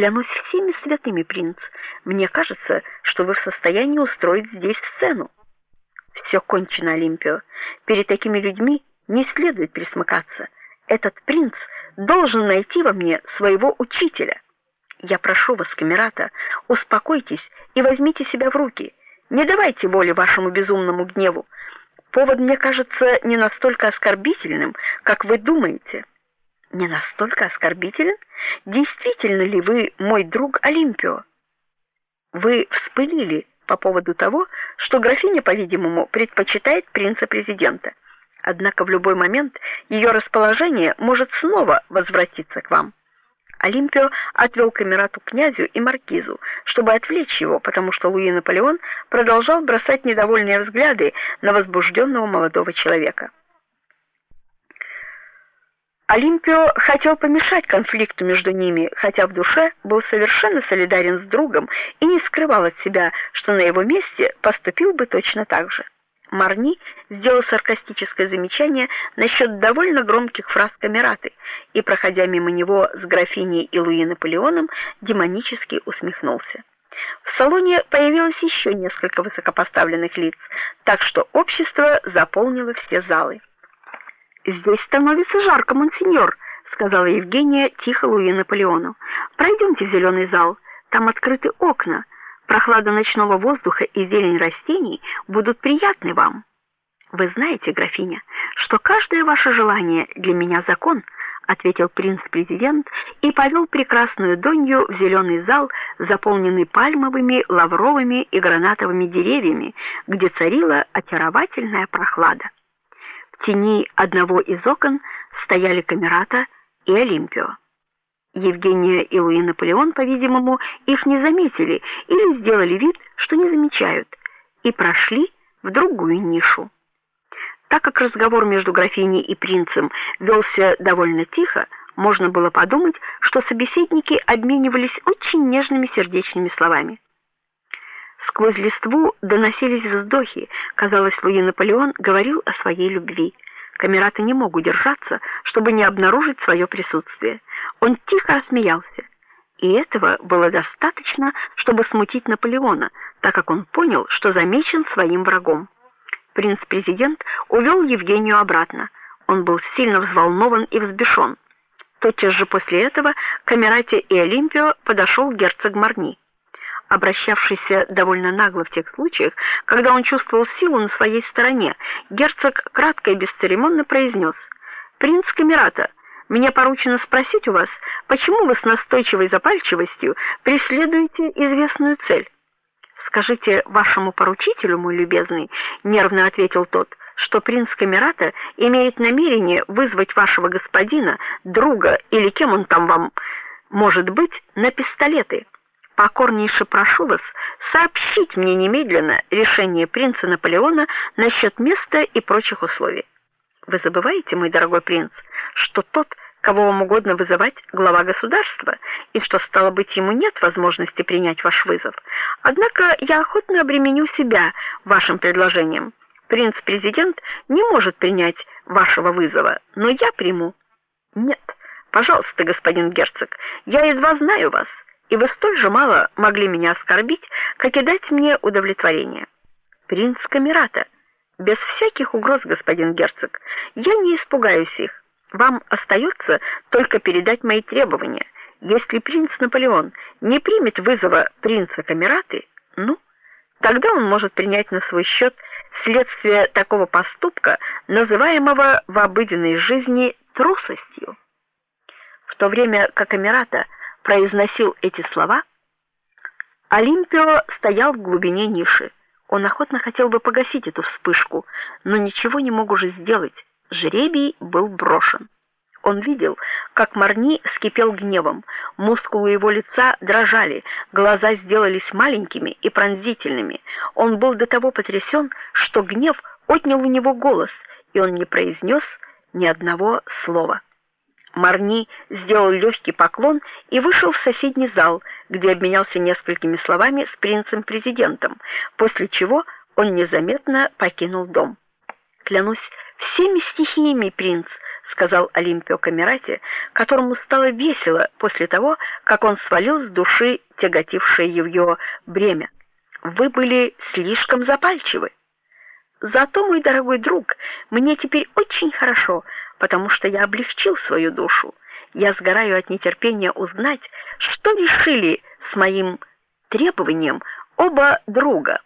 Клянусь всеми святыми, принц. Мне кажется, что вы в состоянии устроить здесь сцену. Все кончено, Олимпио. Перед такими людьми не следует присмыкаться. Этот принц должен найти во мне своего учителя. Я прошу вас, камерата, успокойтесь и возьмите себя в руки. Не давайте воли вашему безумному гневу. Повод мне кажется не настолько оскорбительным, как вы думаете. Не настолько оскорбителен? Действительно ли вы мой друг Олимпио? Вы вспылили по поводу того, что графиня, по-видимому, предпочитает принца-президента. Однако в любой момент ее расположение может снова возвратиться к вам. Олимпио отвел камерату князю и маркизу, чтобы отвлечь его, потому что Луи Наполеон продолжал бросать недовольные взгляды на возбужденного молодого человека. Олимпио хотел помешать конфликту между ними, хотя в душе был совершенно солидарен с другом и не скрывал от себя, что на его месте поступил бы точно так же. Марни сделал саркастическое замечание насчет довольно громких фраз камераты и, проходя мимо него с графиней и Луи Наполеоном, демонически усмехнулся. В салоне появилось еще несколько высокопоставленных лиц, так что общество заполнило все залы. Здесь становится жарко, монсеньор, сказала Евгения тихо Луи Наполеону. Пройдемте в зеленый зал, там открыты окна. Прохлада ночного воздуха и зелень растений будут приятны вам. Вы знаете, графиня, что каждое ваше желание для меня закон, ответил принц-президент и повел прекрасную Донью в зеленый зал, заполненный пальмовыми, лавровыми и гранатовыми деревьями, где царила очаровательная прохлада. Тени одного из окон стояли Камерата и Олимпио. Евгения и Луи Наполеон, по-видимому, их не заметили или сделали вид, что не замечают, и прошли в другую нишу. Так как разговор между графиней и принцем велся довольно тихо, можно было подумать, что собеседники обменивались очень нежными сердечными словами. Сквозь листву доносились вздохи. Казалось, Луи Наполеон говорил о своей любви. Камераты не мог удержаться, чтобы не обнаружить свое присутствие. Он тихо рассмеялся, и этого было достаточно, чтобы смутить Наполеона, так как он понял, что замечен своим врагом. Принц-президент увел Евгению обратно. Он был сильно взволнован и взбешен. Тотчас же после этого к Камерате и Олимпио подошел герцог Марни обращавшийся довольно нагло в тех случаях, когда он чувствовал силу на своей стороне, герцог кратко и бесцеремонно произнес: "Принц Камерата, мне поручено спросить у вас, почему вы с настойчивой запальчивостью преследуете известную цель?" "Скажите вашему поручителю, мой любезный", нервно ответил тот что принц Камерата имеет намерение вызвать вашего господина, друга или кем он там вам может быть, на пистолеты покорнейше прошу вас сообщить мне немедленно решение принца Наполеона насчет места и прочих условий. Вы забываете, мой дорогой принц, что тот, кого вам угодно вызывать, глава государства, и что стало быть ему нет возможности принять ваш вызов. Однако я охотно обременю себя вашим предложением. Принц-президент не может принять вашего вызова, но я приму. Нет. Пожалуйста, господин герцог, я едва знаю вас и вы столь же мало могли меня оскорбить, как и дать мне удовлетворение. Принц Камерата, без всяких угроз, господин герцог. Я не испугаюсь их. Вам остается только передать мои требования. Если принц Наполеон не примет вызова принца Камераты, ну, тогда он может принять на свой счет следствие такого поступка, называемого в обыденной жизни трусостью. В то время как Камерата произносил эти слова, Олимпио стоял в глубине ниши. Он охотно хотел бы погасить эту вспышку, но ничего не мог уже сделать. Жребий был брошен. Он видел, как Марни вскипел гневом, мускулы его лица дрожали, глаза сделались маленькими и пронзительными. Он был до того потрясен, что гнев отнял у него голос, и он не произнес ни одного слова. Марни сделал легкий поклон и вышел в соседний зал, где обменялся несколькими словами с принцем-президентом, после чего он незаметно покинул дом. Клянусь всеми стихиями, принц, сказал Олимпио Камерати, которому стало весело после того, как он свалил с души тяготившее его бремя. Вы были слишком запальчивы. Зато, мой дорогой друг, мне теперь очень хорошо, потому что я облегчил свою душу. Я сгораю от нетерпения узнать, что решили с моим требованием оба друга.